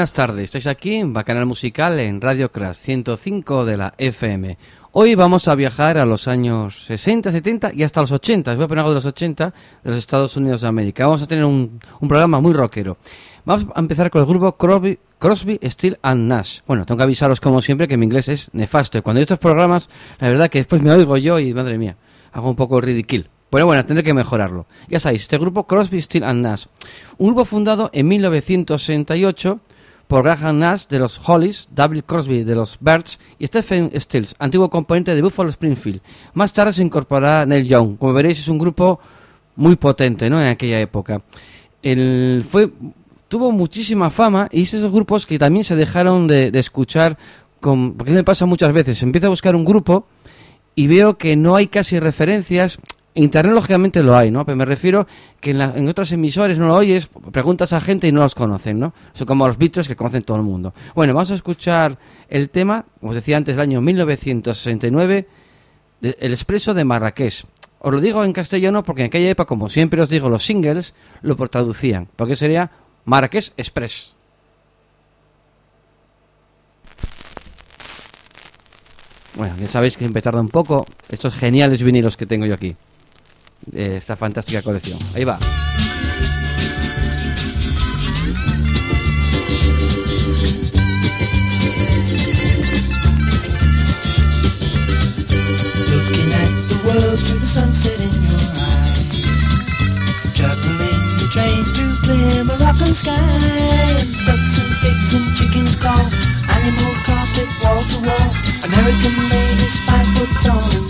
Buenas tardes, estáis aquí en Bacanal Musical en Radio Crash 105 de la FM. Hoy vamos a viajar a los años 60, 70 y hasta los 80. Os voy a poner algo de los 80 de los Estados Unidos de América. Vamos a tener un, un programa muy rockero. Vamos a empezar con el grupo Crosby, Crosby, Steel and Nash. Bueno, tengo que avisaros como siempre que mi inglés es nefasto. Cuando hay estos programas, la verdad que después me oigo yo y madre mía, hago un poco ridículo. Bueno, bueno, tendré que mejorarlo. Ya sabéis, este grupo Crosby, Steel and Nash. Un grupo fundado en 1968 por Graham Nash de los Hollies, David Crosby de los Birds y Stephen Stills, antiguo componente de Buffalo Springfield. Más tarde se incorporará Neil Young. Como veréis, es un grupo muy potente ¿no? en aquella época. El, fue, tuvo muchísima fama y es esos grupos que también se dejaron de, de escuchar. Con, porque me pasa muchas veces. Empiezo a buscar un grupo y veo que no hay casi referencias Internet lógicamente lo hay, ¿no? Pero me refiero que en, la, en otros emisores no lo oyes, preguntas a gente y no los conocen, ¿no? Son como los Beatles que conocen todo el mundo. Bueno, vamos a escuchar el tema, como os decía antes, del año 1969, de, El Expreso de Marrakech. Os lo digo en castellano porque en aquella época, como siempre os digo, los singles lo traducían, porque sería Marrakech Express. Bueno, ya sabéis que me tarda un poco estos geniales vinilos que tengo yo aquí de esta fantástica colección. Ahí va. Looking at the world through the sunset in your eyes. The train through skies. Ducks and pigs and chickens call. Animal carpet wall to wall. American ladies five foot tall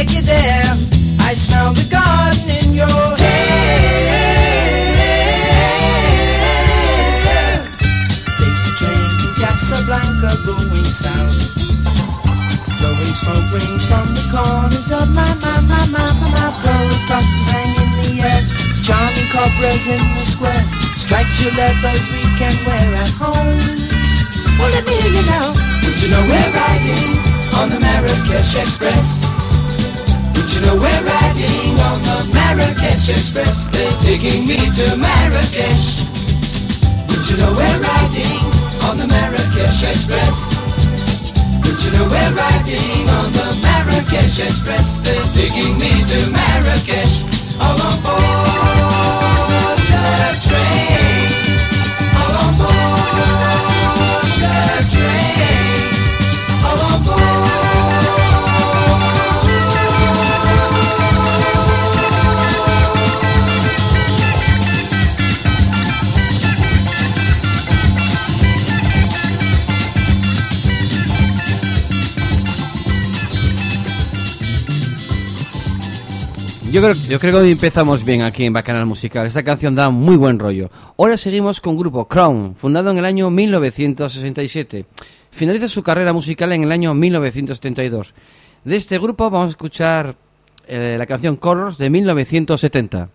In the square. Strike Striped Gillettes we can wear at home. Well, let me hear you now. Would you know we're riding on the Marrakesh Express? Would you know we're riding on the Marrakesh Express? They're taking me to Marrakesh. Would you know we're riding on the Marrakesh Express? Would you know we're riding on the Marrakesh Express? They're taking me to Marrakesh. All on Yo creo, yo creo que hoy empezamos bien aquí en Bacanal Musical. Esta canción da muy buen rollo. Ahora seguimos con grupo Crown, fundado en el año 1967. Finaliza su carrera musical en el año 1972. De este grupo vamos a escuchar eh, la canción Colors de 1970.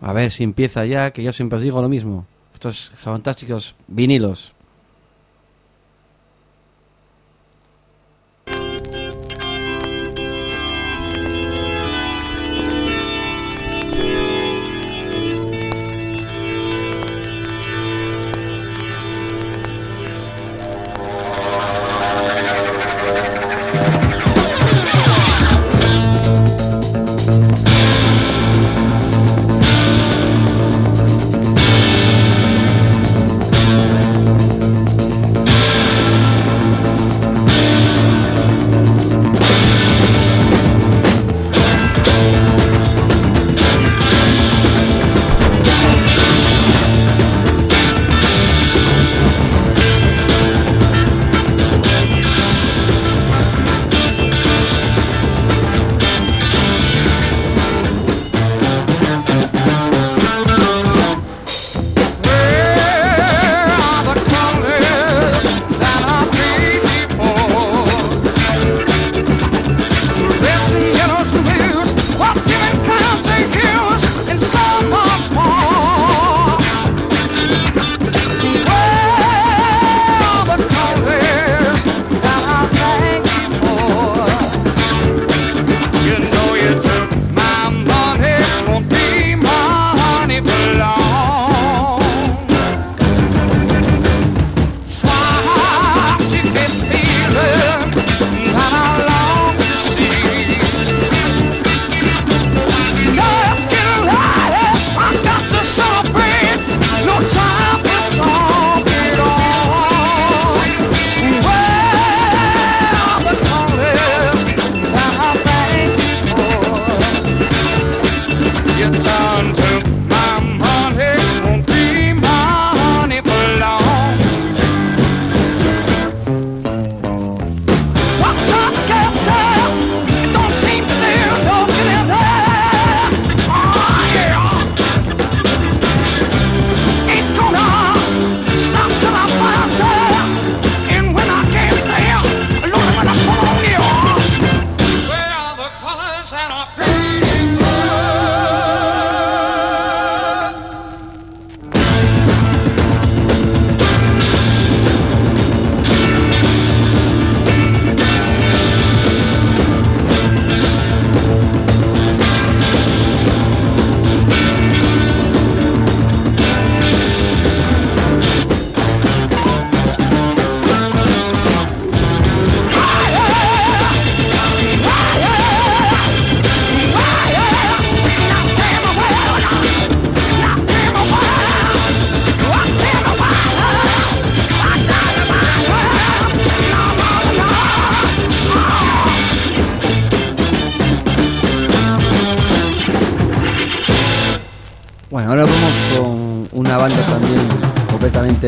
A ver si empieza ya, que yo siempre os digo lo mismo. Estos fantásticos vinilos.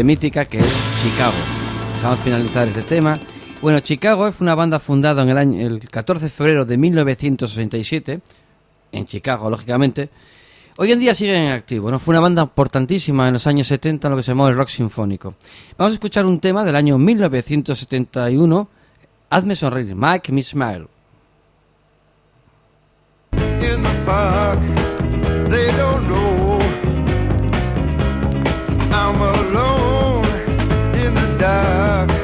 Mítica que es Chicago. Vamos a finalizar este tema. Bueno, Chicago fue una banda fundada en el año el 14 de febrero de 1967 en Chicago, lógicamente. Hoy en día siguen en activo, ¿no? Fue una banda importantísima en los años 70 en lo que se llamó el rock sinfónico. Vamos a escuchar un tema del año 1971, Hazme sonreír, Make Me Smile. Dark,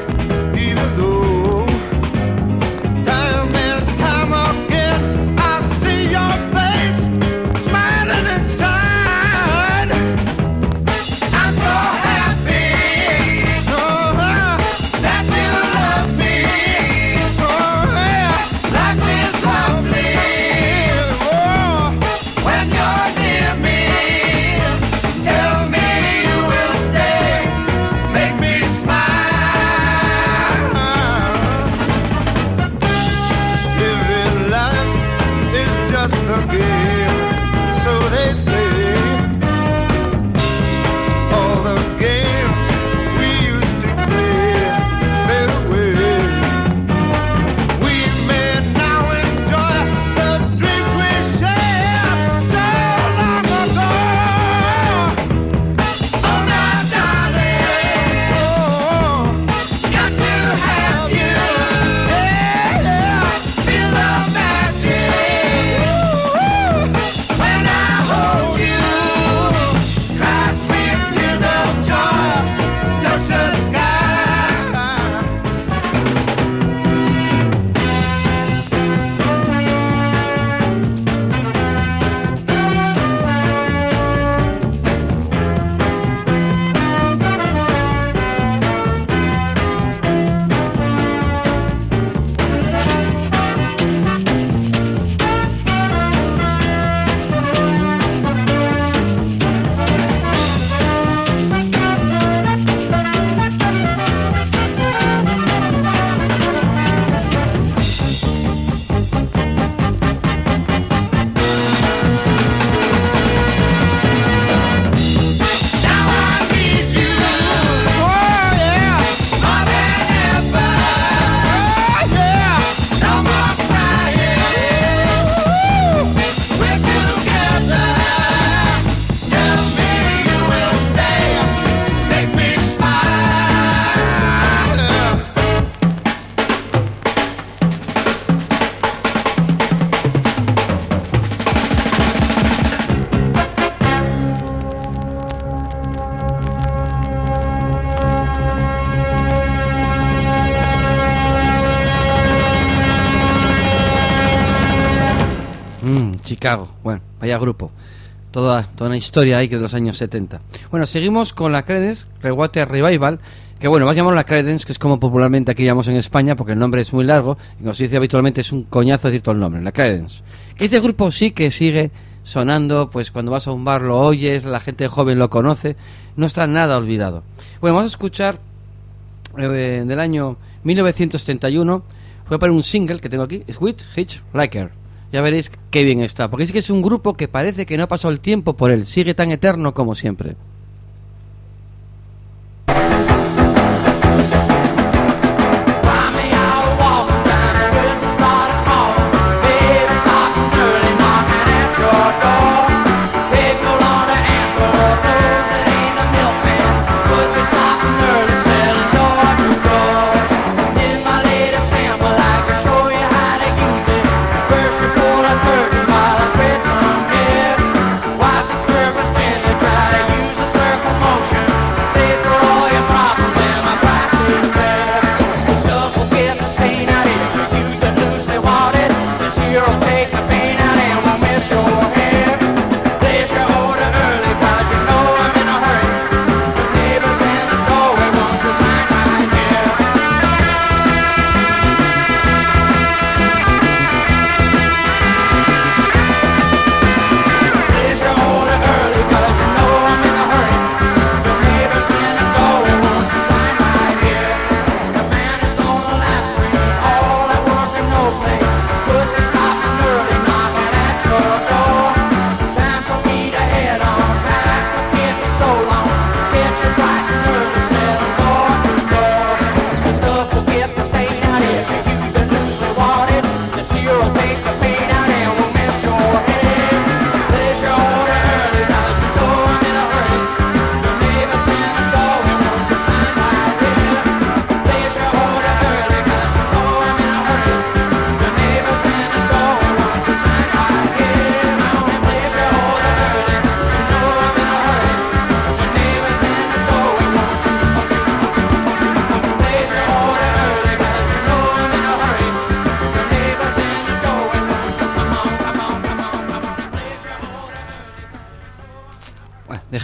grupo. Toda, toda una historia ahí que de los años 70. Bueno, seguimos con la Credence Rewater Revival, que bueno, vas a llamar la Credence, que es como popularmente aquí llamamos en España, porque el nombre es muy largo, y como se dice habitualmente es un coñazo decir todo el nombre, la Credence. Este grupo sí que sigue sonando, pues cuando vas a un bar lo oyes, la gente joven lo conoce, no está nada olvidado. Bueno, vamos a escuchar eh, del año 1971, voy a poner un single que tengo aquí, Sweet Hitchhiker. Ya veréis qué bien está, porque es que es un grupo que parece que no ha pasado el tiempo por él, sigue tan eterno como siempre.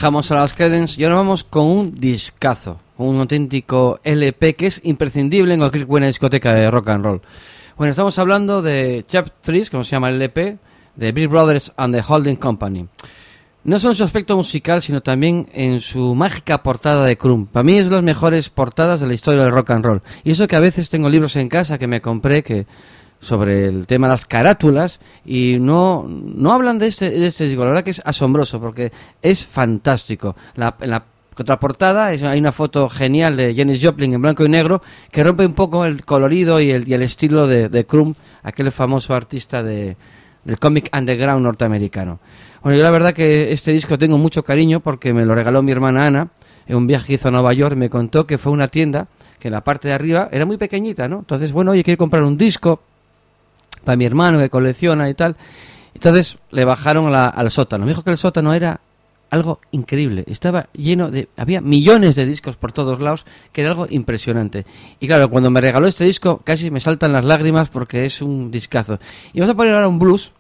Dejamos a las Credence y ahora vamos con un discazo, un auténtico LP que es imprescindible en cualquier buena discoteca de rock and roll. Bueno, estamos hablando de Chap 3, como se llama el LP, de Bill Brothers and the Holding Company. No solo en su aspecto musical, sino también en su mágica portada de Krum. Para mí es de las mejores portadas de la historia del rock and roll. Y eso que a veces tengo libros en casa que me compré que sobre el tema de las carátulas y no, no hablan de este, de este disco. La verdad que es asombroso porque es fantástico. La, en la contraportada hay una foto genial de Janis Joplin en blanco y negro que rompe un poco el colorido y el, y el estilo de, de Krum, aquel famoso artista de, del cómic underground norteamericano. Bueno, yo la verdad que este disco tengo mucho cariño porque me lo regaló mi hermana Ana en un viaje que hizo a Nueva York. Me contó que fue una tienda que en la parte de arriba era muy pequeñita, ¿no? Entonces, bueno, oye, quiero comprar un disco para mi hermano que colecciona y tal. Entonces le bajaron la- al sótano. Me dijo que el sótano era algo increíble. Estaba lleno de... Había millones de discos por todos lados, que era algo impresionante. Y claro, cuando me regaló este disco, casi me saltan las lágrimas porque es un discazo. Y vamos a poner ahora un blues,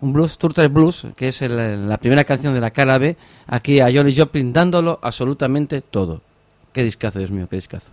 un blues, Turtle Blues, que es el- la primera canción de la cara B, aquí a Johnny Joplin dándolo absolutamente todo. Qué discazo, Dios mío, qué discazo.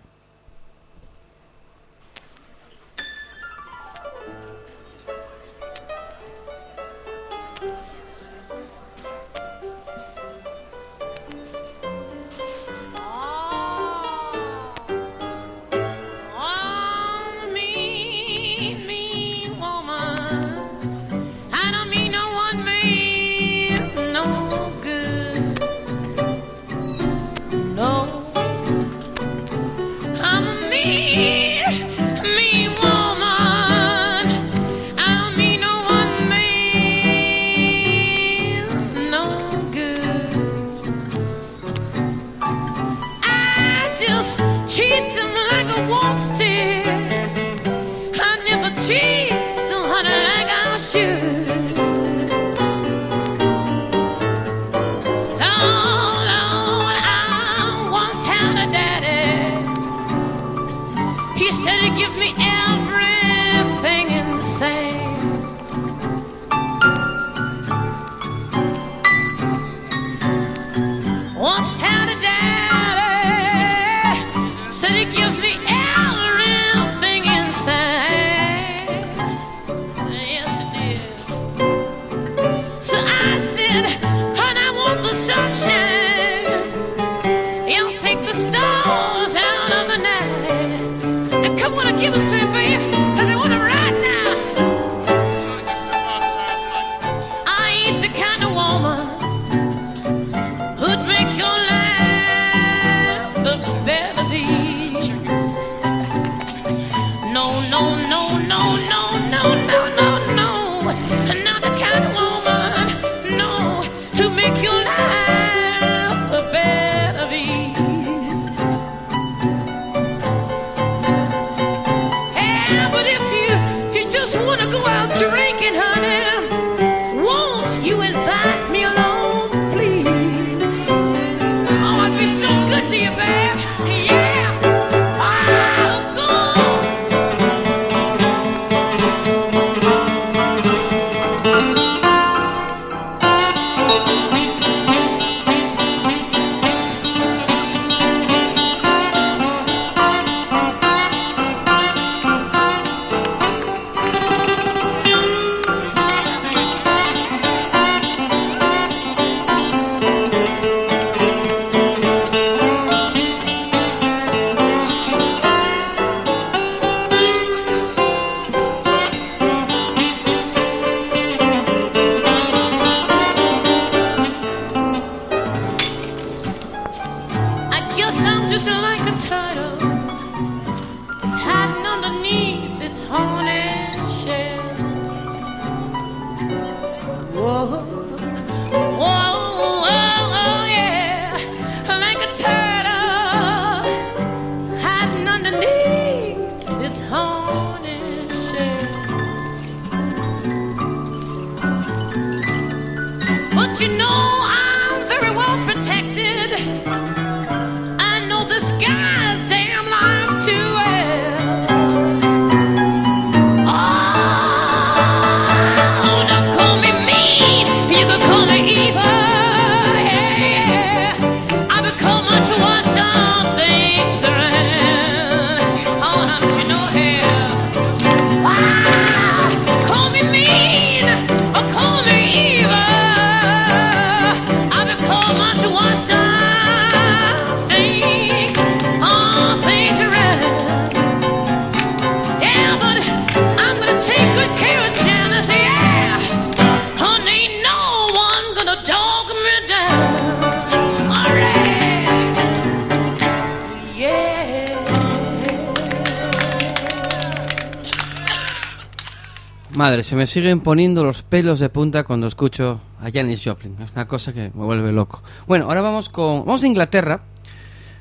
Madre, se me siguen poniendo los pelos de punta cuando escucho a Janis Joplin. Es una cosa que me vuelve loco. Bueno, ahora vamos con. Vamos a Inglaterra.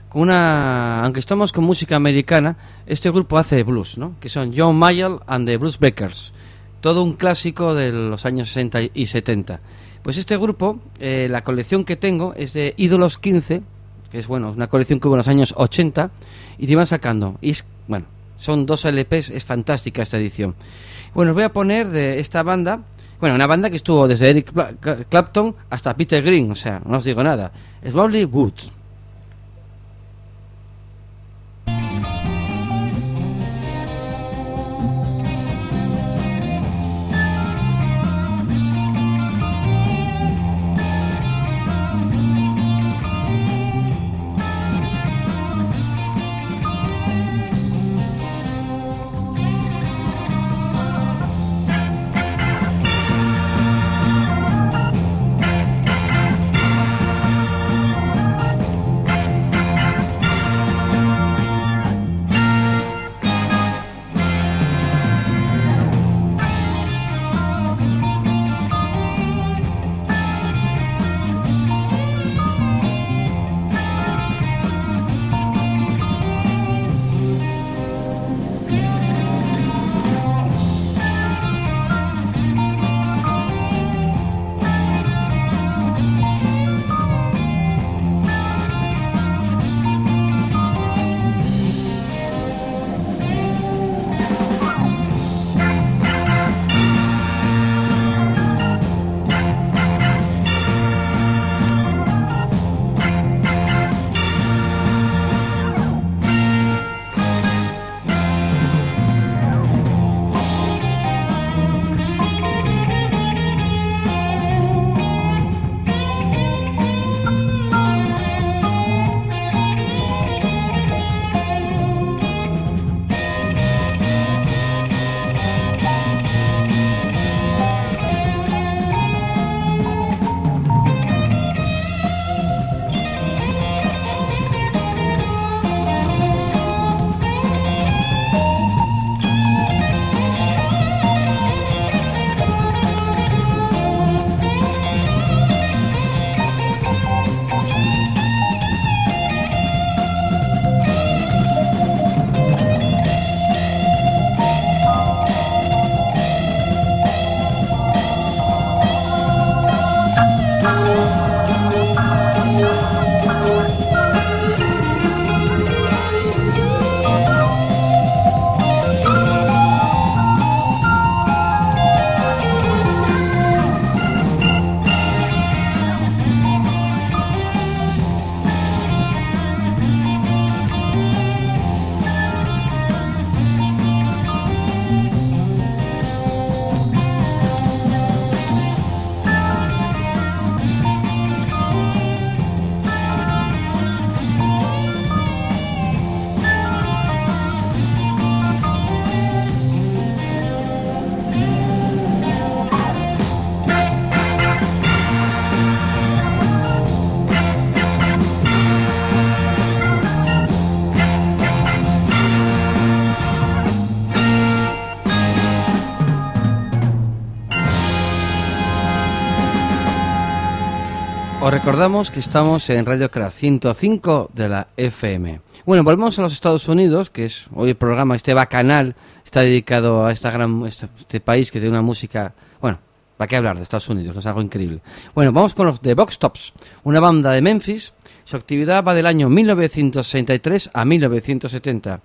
Con una. Aunque estamos con música americana, este grupo hace blues, ¿no? Que son John Mayall and the Blues Breakers. Todo un clásico de los años 60 y 70. Pues este grupo, eh, la colección que tengo es de Ídolos 15, que es bueno, una colección que hubo en los años 80 y te iban sacando. Y bueno, son dos LPs, es fantástica esta edición. Bueno, os voy a poner de esta banda, bueno, una banda que estuvo desde Eric Cla- Cla- Clapton hasta Peter Green, o sea, no os digo nada. Slowly Wood. Recordamos que estamos en Radio Craft 105 de la FM. Bueno, volvemos a los Estados Unidos, que es hoy el programa, este bacanal, está dedicado a esta gran, este, este país que tiene una música, bueno, ¿para qué hablar de Estados Unidos? No es algo increíble. Bueno, vamos con los The Box Tops, una banda de Memphis. Su actividad va del año 1963 a 1970.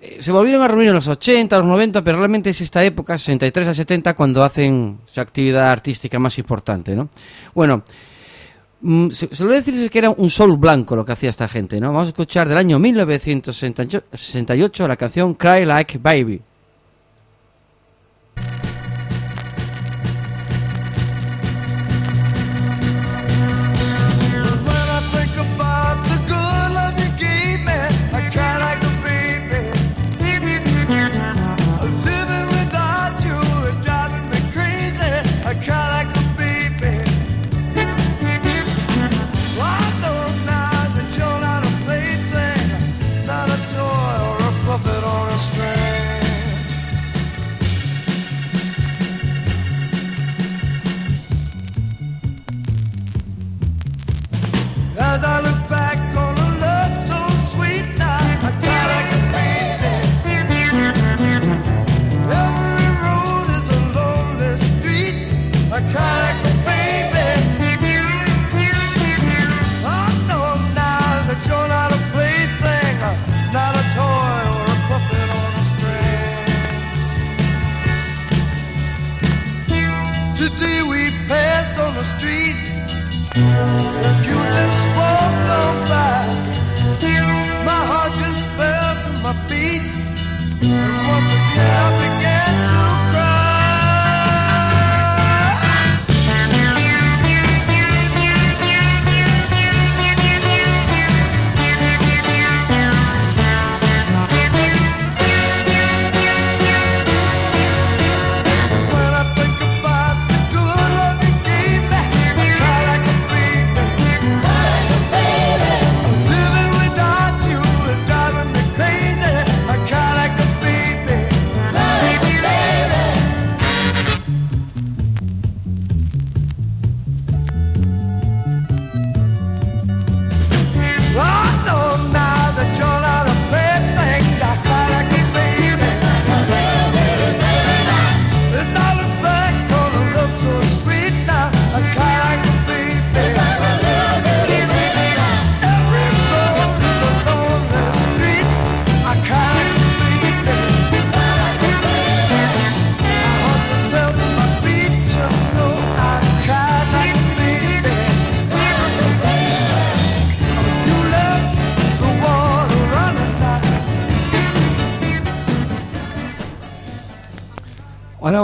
Eh, Se volvieron a reunir en los 80, los 90, pero realmente es esta época, 63 a 70, cuando hacen su actividad artística más importante, ¿no? Bueno, se, se lo voy a decir que era un sol blanco lo que hacía esta gente, ¿no? Vamos a escuchar del año 1968 la canción Cry Like Baby.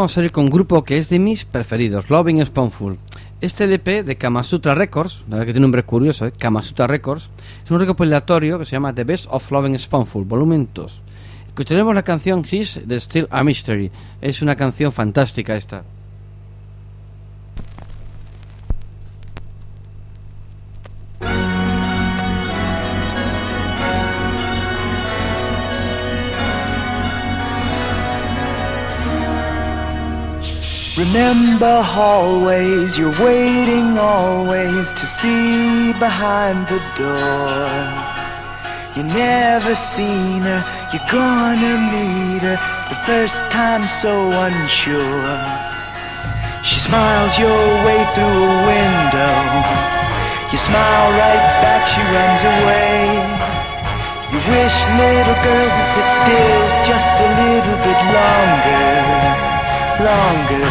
Vamos a ir con un grupo que es de mis preferidos, Loving Spoonful. Este LP de Kamasutra Records, la verdad que tiene un nombre curioso, ¿eh? Kamasutra Records, es un recopilatorio que se llama The Best of Loving Spoonful, volumen 2. Escucharemos la canción She's the Still a Mystery. Es una canción fantástica esta. Remember hallways, you're waiting always to see behind the door. You never seen her, you're gonna meet her the first time so unsure. She smiles your way through a window. You smile right back, she runs away. You wish little girls would sit still just a little bit longer longer.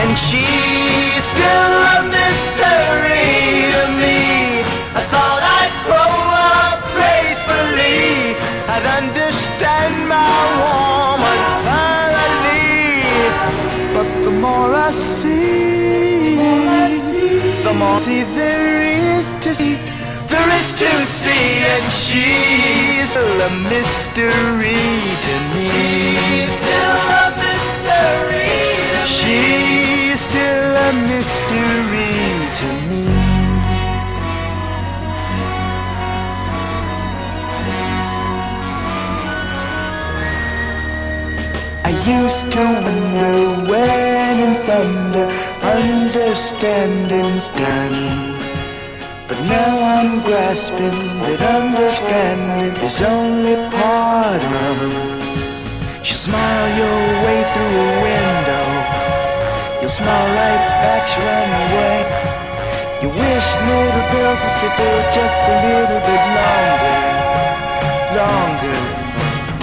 And she's still a mystery to me. I thought I'd grow up gracefully. I'd understand my woman finally. But the more I see, the more I see there is to see. There is to see, and she's still a mystery to me. She's still. She's still a mystery to me. I used to wonder when in thunder understanding's done. But now I'm grasping that understanding is only part of. She'll smile your way through a window. You'll smile right back, she'll run away. You wish little girls would sit still just a little bit longer, longer.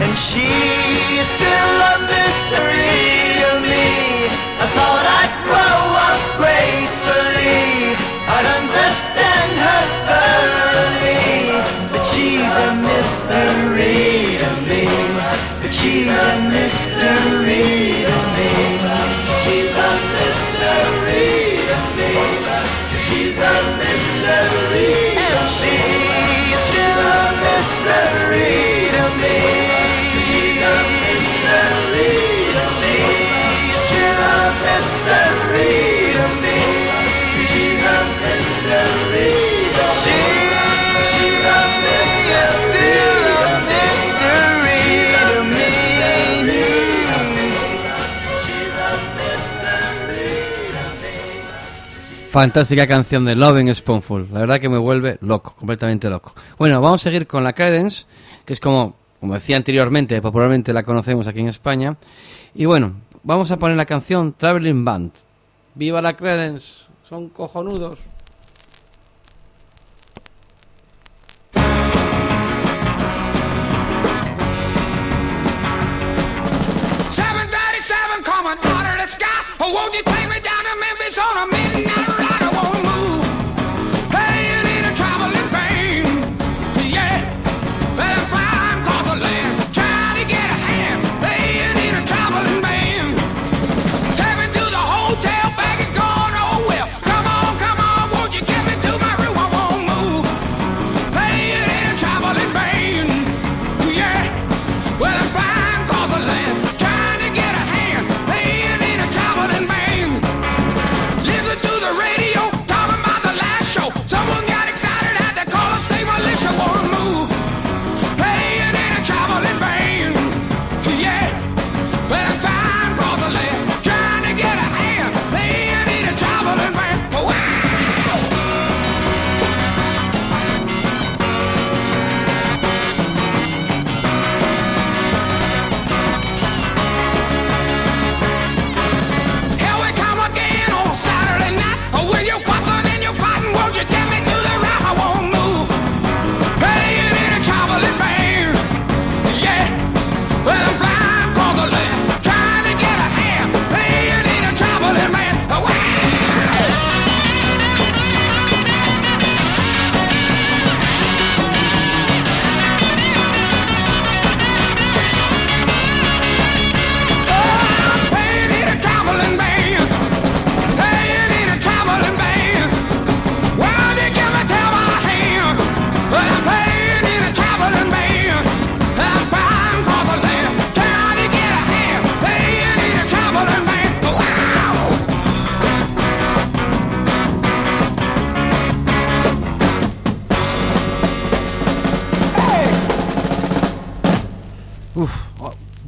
And she's still a mystery to me. I thought I'd grow up gracefully. I'd understand her thoroughly. But she's a mystery to me. But she's a mystery Fantástica canción de Loving Spoonful. La verdad que me vuelve loco, completamente loco. Bueno, vamos a seguir con la Credence, que es como, como decía anteriormente, popularmente la conocemos aquí en España. Y bueno, vamos a poner la canción Traveling Band. ¡Viva la Credence! Son cojonudos.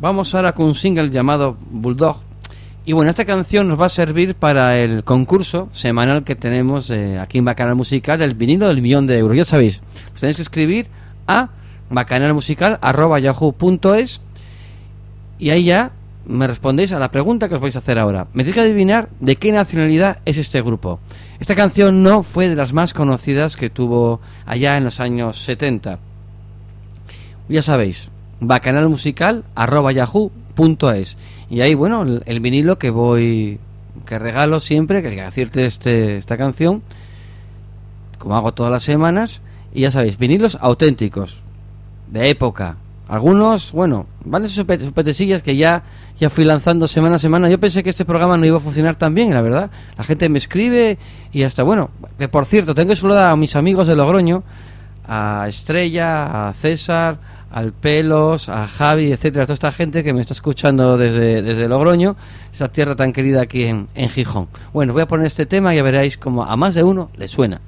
Vamos ahora con un single llamado Bulldog. Y bueno, esta canción nos va a servir para el concurso semanal que tenemos eh, aquí en Bacanal Musical, el vinilo del millón de euros. Ya sabéis, os tenéis que escribir a bacanalmusical.yahoo.es y ahí ya me respondéis a la pregunta que os vais a hacer ahora. Me tenéis que adivinar de qué nacionalidad es este grupo. Esta canción no fue de las más conocidas que tuvo allá en los años 70. Ya sabéis, bacanalmusical.yahoo.es Y ahí, bueno, el, vinilo que voy, que regalo siempre, que acierte este, esta canción, como hago todas las semanas. Y ya sabéis, vinilos auténticos, de época. Algunos, bueno, van esos petesillas que ya, ya fui lanzando semana a semana. Yo pensé que este programa no iba a funcionar tan bien, la verdad. La gente me escribe y hasta, bueno, que por cierto, tengo que saludar a mis amigos de Logroño, a Estrella, a César, al Pelos, a Javi, etcétera, toda esta gente que me está escuchando desde, desde Logroño, esa tierra tan querida aquí en, en Gijón. Bueno, voy a poner este tema y ya veréis como a más de uno le suena.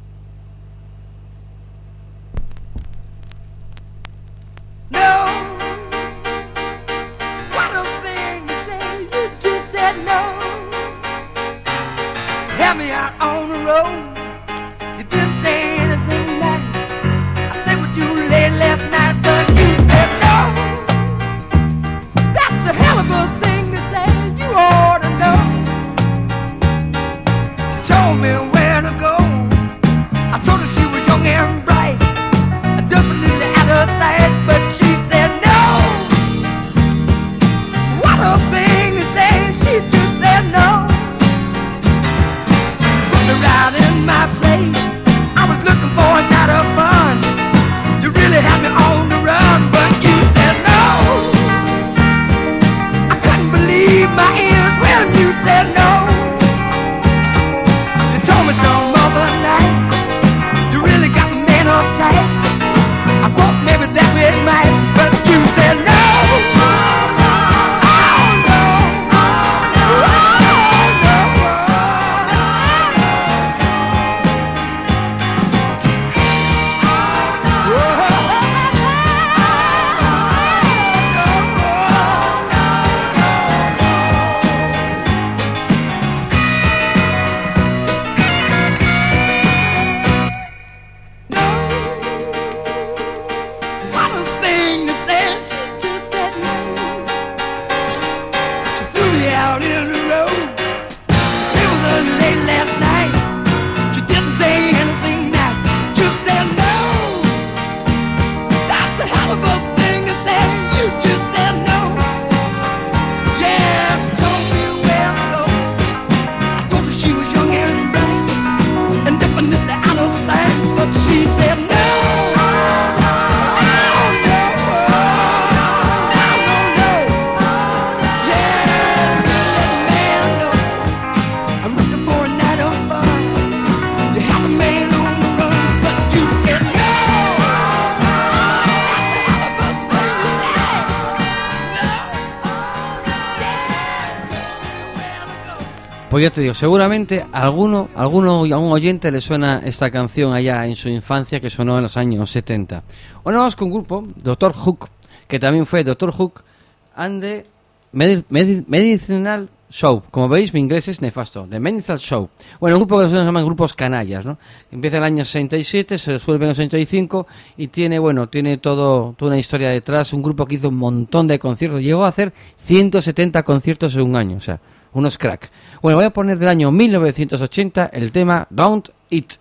Pues te digo, seguramente a alguno, alguno, a un oyente le suena esta canción allá en su infancia que sonó en los años 70. Ahora vamos con un grupo, Doctor Hook, que también fue Doctor Hook and the Medi- Medicinal Show. Como veis, mi inglés es nefasto. The Medicinal Show. Bueno, un grupo que se llaman grupos canallas, ¿no? Empieza en el año 67, se resuelve en el 65 y tiene, bueno, tiene todo, toda una historia detrás. Un grupo que hizo un montón de conciertos. Llegó a hacer 170 conciertos en un año, o sea, unos crack. Bueno, voy a poner del año 1980 el tema Don't Eat.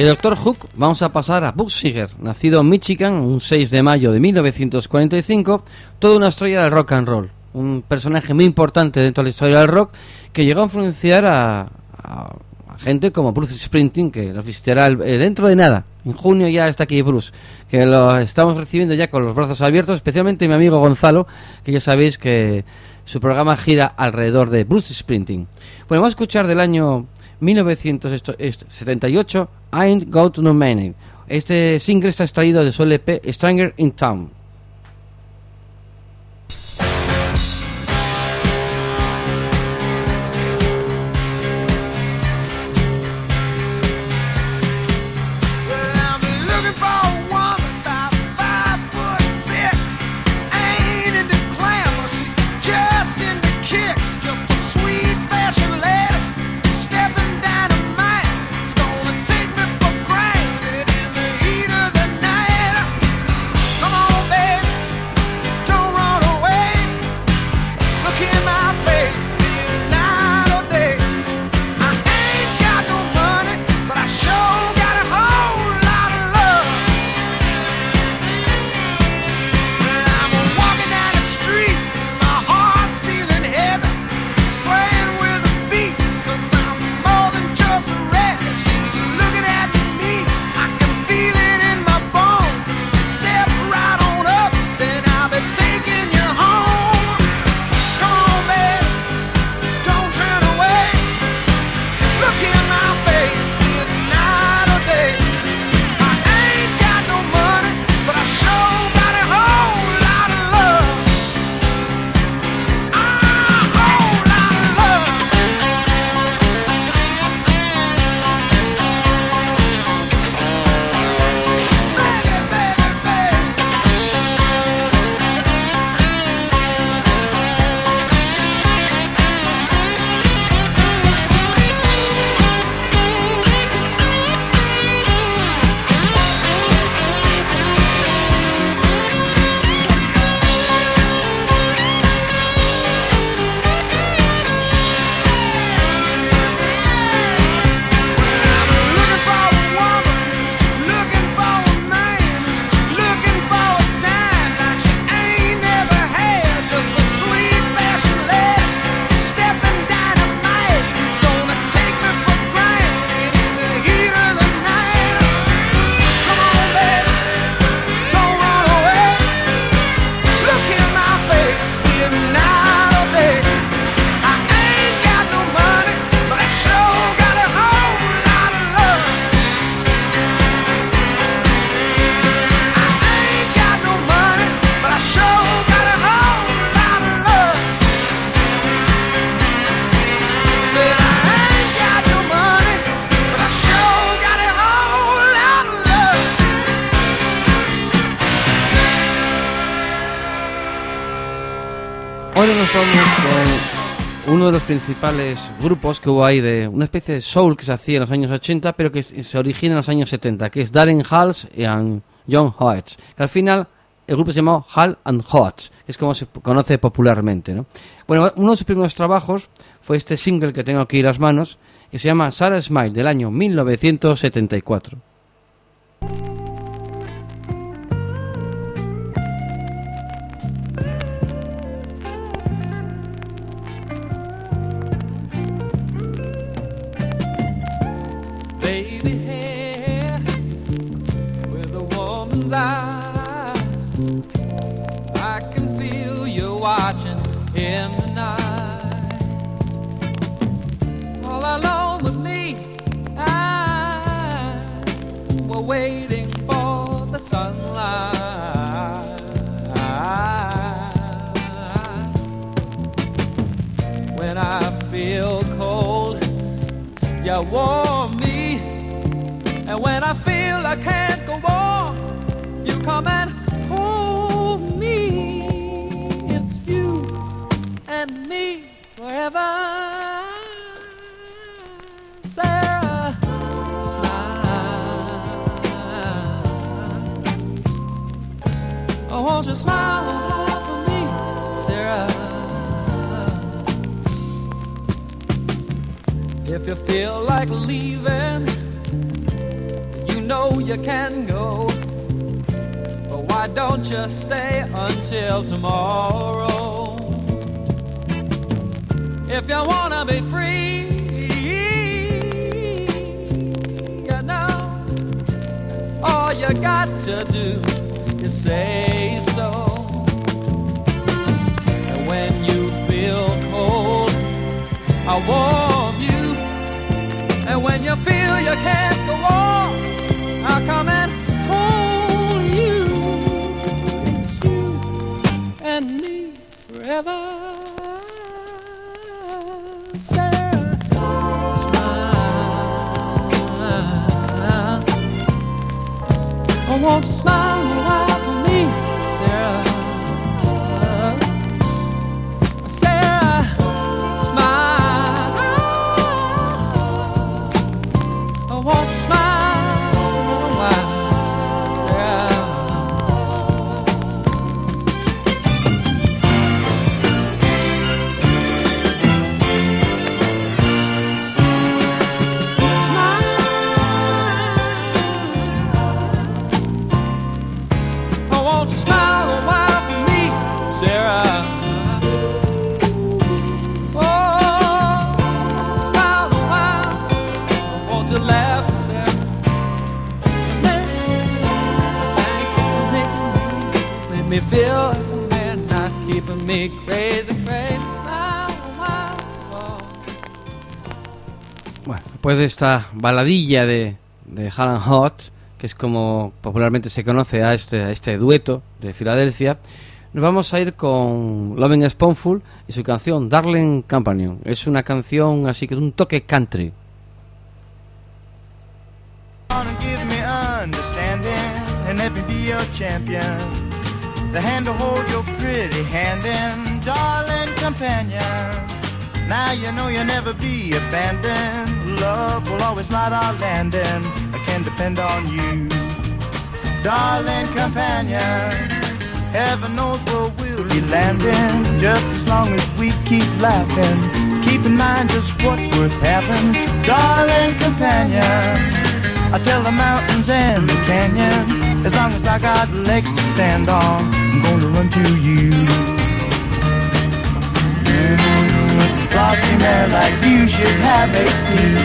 De Doctor Hook vamos a pasar a Buck Seeger, nacido en Michigan un 6 de mayo de 1945, toda una estrella del rock and roll, un personaje muy importante dentro de la historia del rock que llegó a influenciar a gente como Bruce Springsteen, que nos visitará el- eh, dentro de nada, en junio ya está aquí Bruce, que lo estamos recibiendo ya con los brazos abiertos, especialmente mi amigo Gonzalo, que ya sabéis que su programa gira alrededor de Bruce Springsteen. Bueno, vamos a escuchar del año 1978 I Ain't Got No Money. Este single está extraído de su LP Stranger in Town. Principales grupos que hubo ahí de una especie de soul que se hacía en los años 80, pero que se origina en los años 70, que es Darren Halls y John Hodge. Que al final el grupo se llamó Hall and Hodge, que es como se conoce popularmente. ¿no? Bueno, uno de sus primeros trabajos fue este single que tengo aquí en las manos, que se llama Sarah Smile, del año 1974. Eyes. I can feel you watching in the night. All alone with me, I we're waiting for the sunlight. When I feel cold, you warm me. And when I feel I can't go on, Oh, if you feel like leaving, you know you can go. But why don't you stay until tomorrow? If you wanna be free, you know, all you got to do is say so. And when you feel cold, I warm you. And when you feel you can't go on, me, make me feel like a man, not keeping me crazy, crazy. Smile a while. Bueno, después de esta baladilla de, de Hall and Hot, que es como popularmente se conoce a este, a este dueto de Filadelfia, nos vamos a ir con Loving Spoonful y su canción Darling Companion. Es una canción así que de un toque country. on and give me understanding and let me be your champion. The hand to hold your pretty hand in, darling companion. Now you know you'll never be abandoned. Love will always light our landing. I can depend on you, darling companion. Heaven knows where we'll be landing, just as long as we keep laughing. Keep in mind just what's worth having, darling companion. I tell the mountains and the canyon, as long as I got legs to stand on, I'm gonna run to you. Mm, with flossing hair like you should have a steed.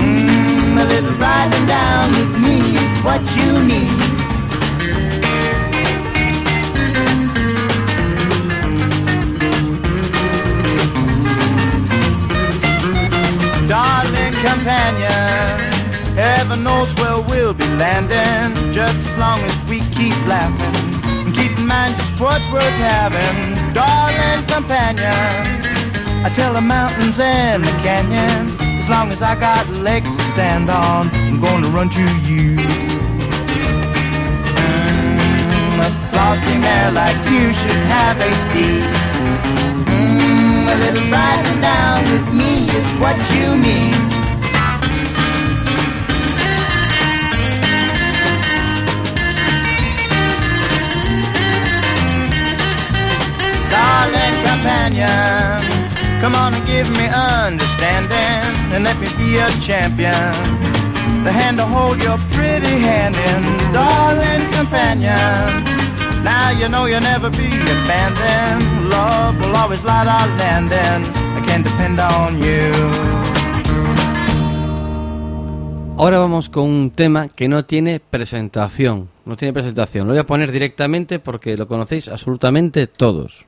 Mm, a little riding down with me is what you need. Darling companion, heaven knows where we'll be landing. Just as long as we keep laughing and keep in mind just what's worth having. Darling companion, I tell the mountains and the canyons, as long as I got legs to stand on, I'm gonna run to you. Mm, a flossy mare like you should have a steed. Mm, a little riding down with me is what you need. Companion, come on and give me understanding and let me be a champion. The hand to hold your pretty hand in, darling companion. Now you know you'll never be abandoned. Love will always light our landing. I can depend on you. Ahora vamos con un tema que no tiene presentación. No tiene presentación. Lo voy a poner directamente porque lo conocéis absolutamente todos.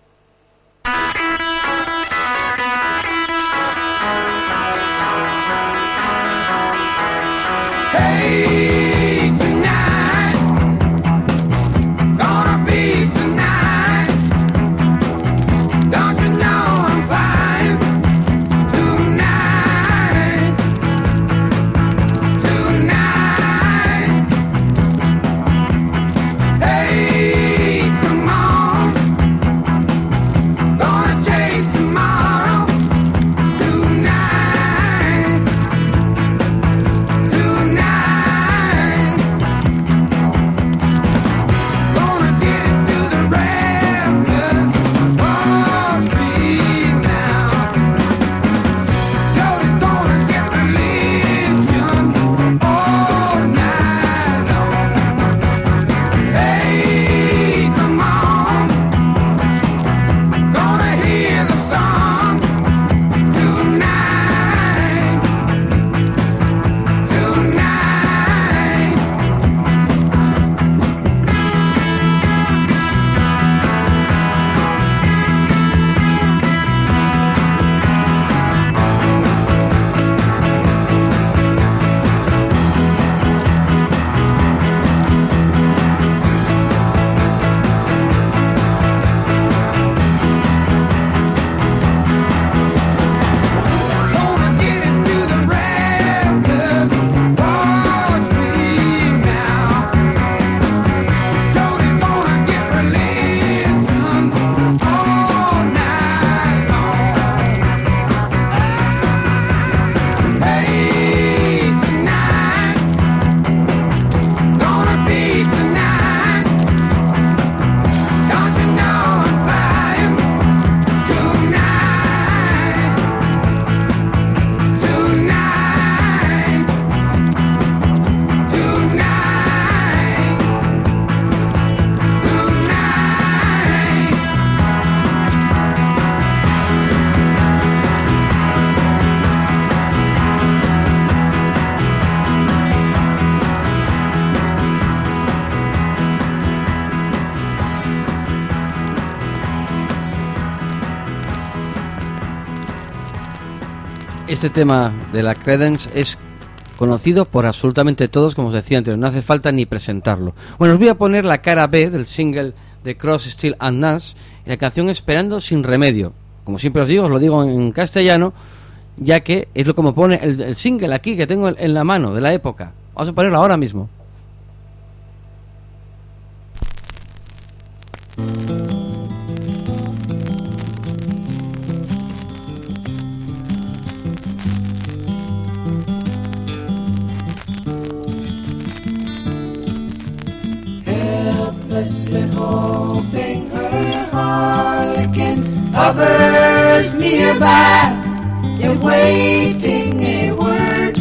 Este tema de la Credence es conocido por absolutamente todos, como os decía antes, no hace falta ni presentarlo. Bueno, os voy a poner la cara B del single de Cross, Steel and Nash y la canción Esperando sin remedio. Como siempre os digo, os lo digo en castellano, ya que es lo como pone el, single aquí que tengo en- en la mano de la época. Vamos a ponerlo ahora mismo. Helplessly hoping her harlequin hovers nearby, awaiting a word.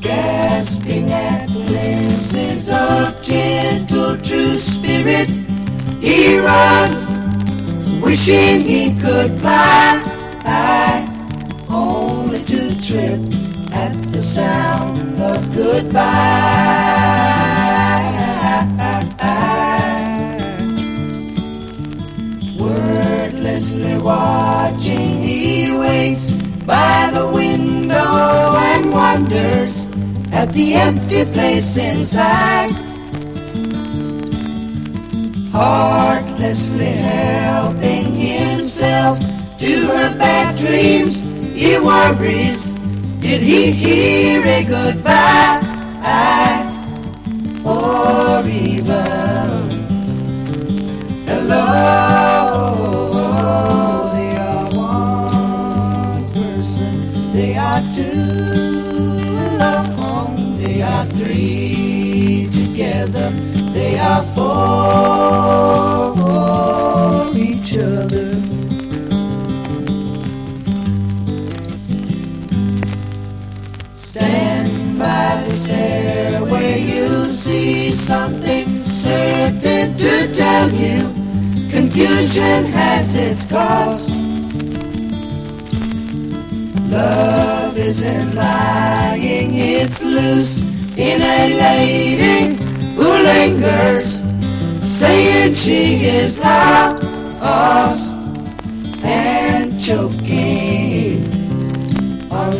Gasping at glimpses of gentle true spirit, he runs, wishing he could fly, only to trip at the sound of goodbye. Watching, he waits by the window and wonders at the empty place inside. Heartlessly helping himself to her bad dreams, he worries. Did he hear a goodbye? Or even hello? Two alone, they are three together, they are four for each other. Stand by the stairway, you'll see something certain to tell you. Confusion has its cost. Love isn't lying, it's loose in a lady who lingers, saying she is lost and choking on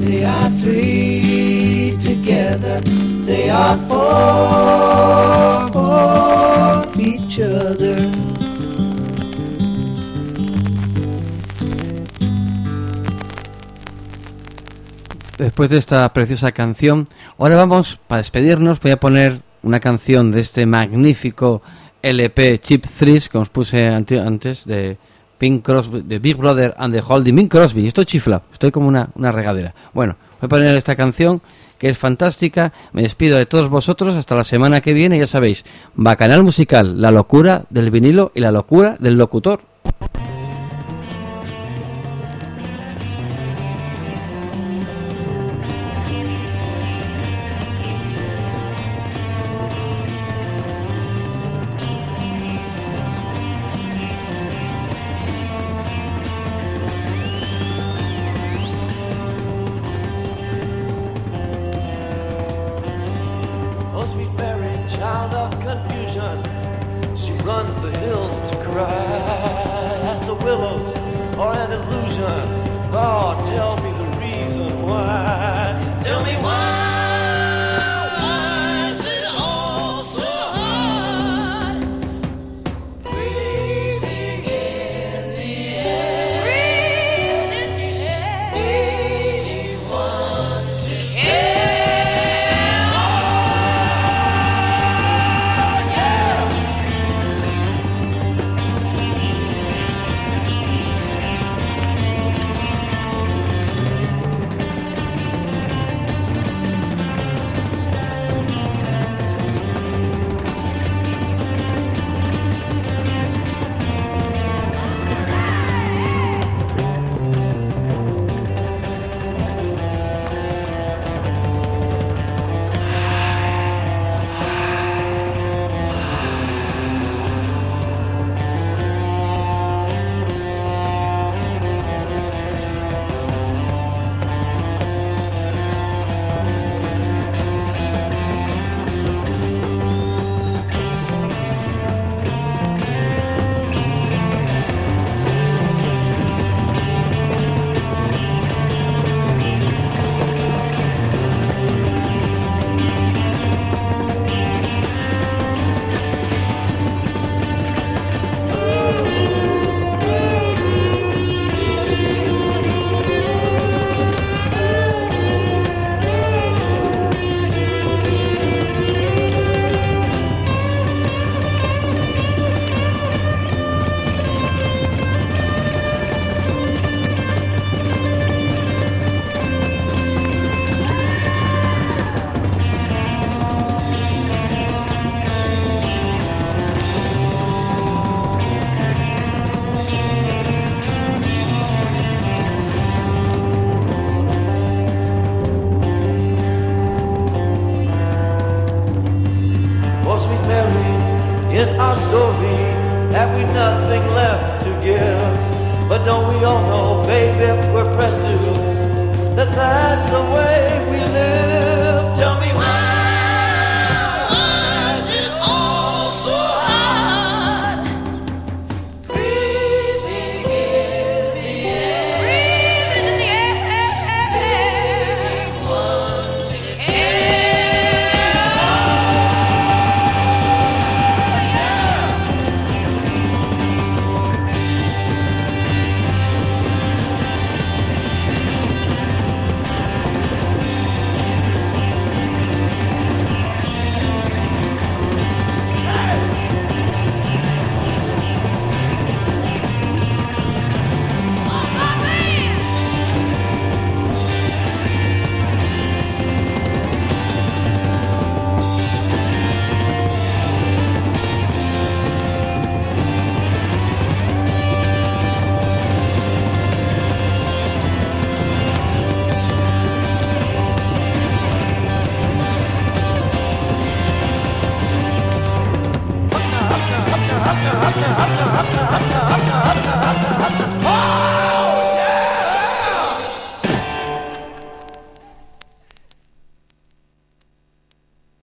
they are three together, they are four Después de esta preciosa canción, ahora vamos, para despedirnos, voy a poner una canción de este magnífico LP Chip Threes que os puse ante- antes de Pink Crosby, de Big Brother and the Holding. Bing Crosby, estoy chifla, estoy como una regadera. Bueno, voy a poner esta canción que es fantástica. Me despido de todos vosotros hasta la semana que viene. Ya sabéis, Bacanal Musical, la locura del vinilo y la locura del locutor. Willows are an illusion. Oh, tell me the reason why. Tell me why.